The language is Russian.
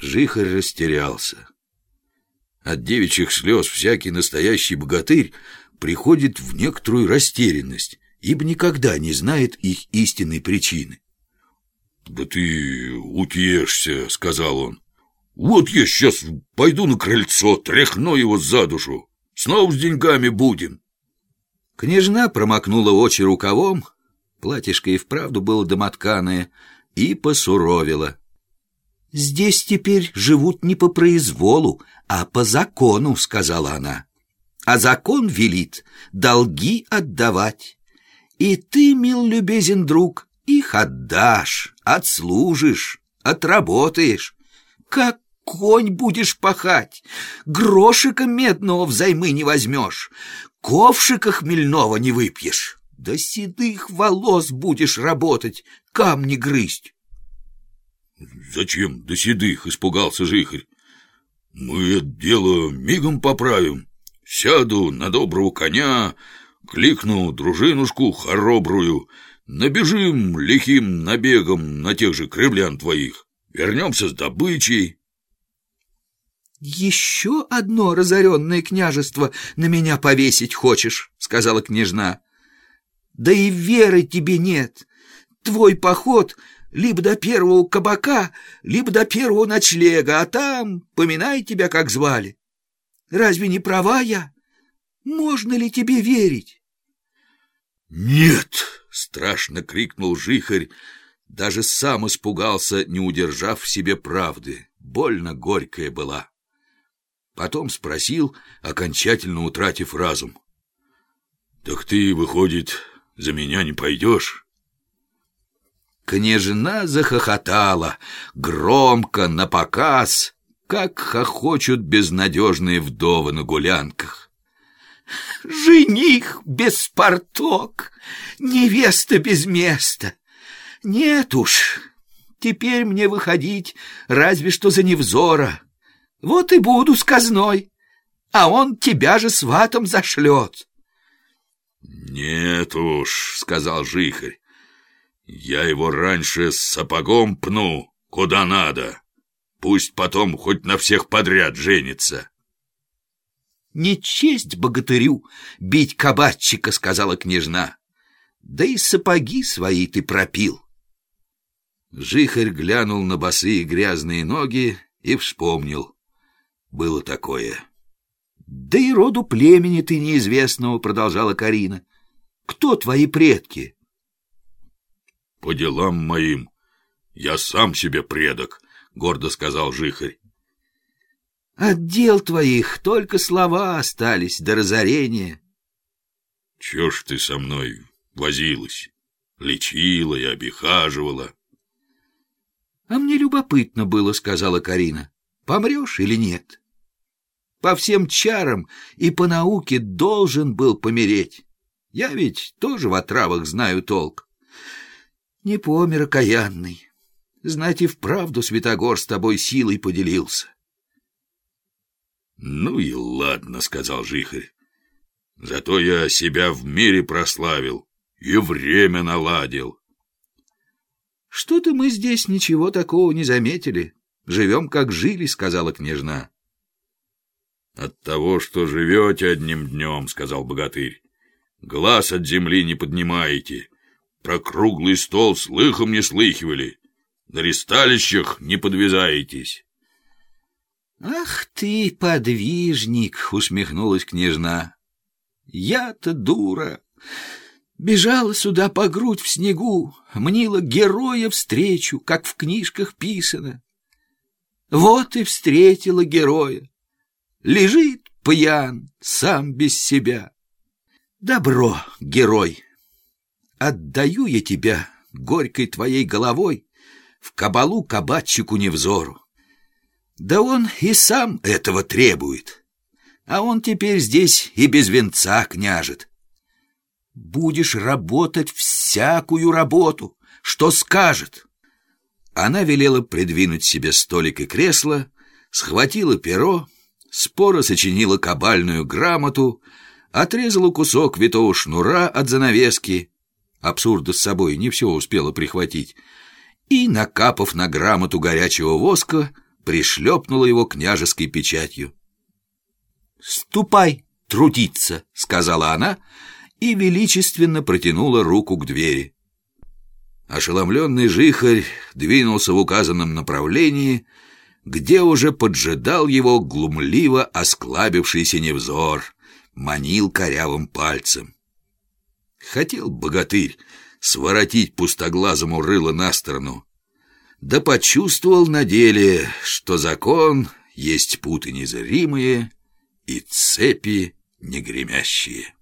Жихарь растерялся. От девичьих слез всякий настоящий богатырь приходит в некоторую растерянность, ибо никогда не знает их истинной причины. «Да ты утешься», — сказал он. «Вот я сейчас пойду на крыльцо, тряхну его за душу. Снова с деньгами будем». Княжна промокнула очи рукавом, платьишко и вправду было домотканое, и посуровила. «Здесь теперь живут не по произволу, а по закону», — сказала она. «А закон велит долги отдавать. И ты, мил любезен друг, их отдашь, отслужишь, отработаешь. Как конь будешь пахать, грошика медного взаймы не возьмешь, ковшика хмельного не выпьешь, до седых волос будешь работать, камни грызть. «Зачем до седых?» — испугался Жихарь. «Мы это дело мигом поправим. Сяду на доброго коня, кликну дружинушку хоробрую, набежим лихим набегом на тех же кремлян твоих, вернемся с добычей». «Еще одно разоренное княжество на меня повесить хочешь?» — сказала княжна. «Да и веры тебе нет. Твой поход либо до первого кабака, либо до первого ночлега, а там поминай тебя, как звали. Разве не права я? Можно ли тебе верить? «Нет!» — страшно крикнул жихарь, даже сам испугался, не удержав в себе правды. Больно горькая была. Потом спросил, окончательно утратив разум. «Так ты, выходит, за меня не пойдешь?» Княжна захохотала, громко, на показ, как хохочут безнадежные вдовы на гулянках. «Жених без порток, невеста без места. Нет уж, теперь мне выходить разве что за невзора. Вот и буду сказной, а он тебя же сватом зашлет». «Нет уж», — сказал Жихарь, я его раньше с сапогом пну, куда надо. Пусть потом хоть на всех подряд женится. «Не честь богатырю бить кабачика», — сказала княжна. «Да и сапоги свои ты пропил». Жихарь глянул на босые грязные ноги и вспомнил. Было такое. «Да и роду племени ты неизвестного», — продолжала Карина. «Кто твои предки?» «По делам моим я сам себе предок», — гордо сказал Жихарь. «От дел твоих только слова остались до разорения». «Чё ж ты со мной возилась, лечила и обихаживала?» «А мне любопытно было», — сказала Карина. «Помрешь или нет?» «По всем чарам и по науке должен был помереть. Я ведь тоже в отравах знаю толк. Не помер окаянный. Знать и вправду Святогор с тобой силой поделился. «Ну и ладно», — сказал Жихарь. «Зато я себя в мире прославил и время наладил». «Что-то мы здесь ничего такого не заметили. Живем, как жили», — сказала княжна. «От того, что живете одним днем», — сказал богатырь. «Глаз от земли не поднимаете, про круглый стол слыхом не слыхивали. На ресталищах не подвязаетесь. «Ах ты, подвижник!» — усмехнулась княжна. «Я-то дура! Бежала сюда по грудь в снегу, мнила героя встречу, как в книжках писано. Вот и встретила героя. Лежит пьян, сам без себя. Добро, герой!» Отдаю я тебя горькой твоей головой в кабалу кабачику невзору. Да он и сам этого требует, а он теперь здесь и без венца княжет. Будешь работать всякую работу, что скажет. Она велела придвинуть себе столик и кресло, схватила перо, споро сочинила кабальную грамоту, отрезала кусок витого шнура от занавески абсурда с собой не все успела прихватить, и, накапав на грамоту горячего воска, пришлепнула его княжеской печатью. «Ступай трудиться», — сказала она, и величественно протянула руку к двери. Ошеломленный жихарь двинулся в указанном направлении, где уже поджидал его глумливо осклабившийся невзор, манил корявым пальцем. Хотел богатырь своротить пустоглазому рыло на сторону, да почувствовал на деле, что закон есть путы незримые и цепи негремящие.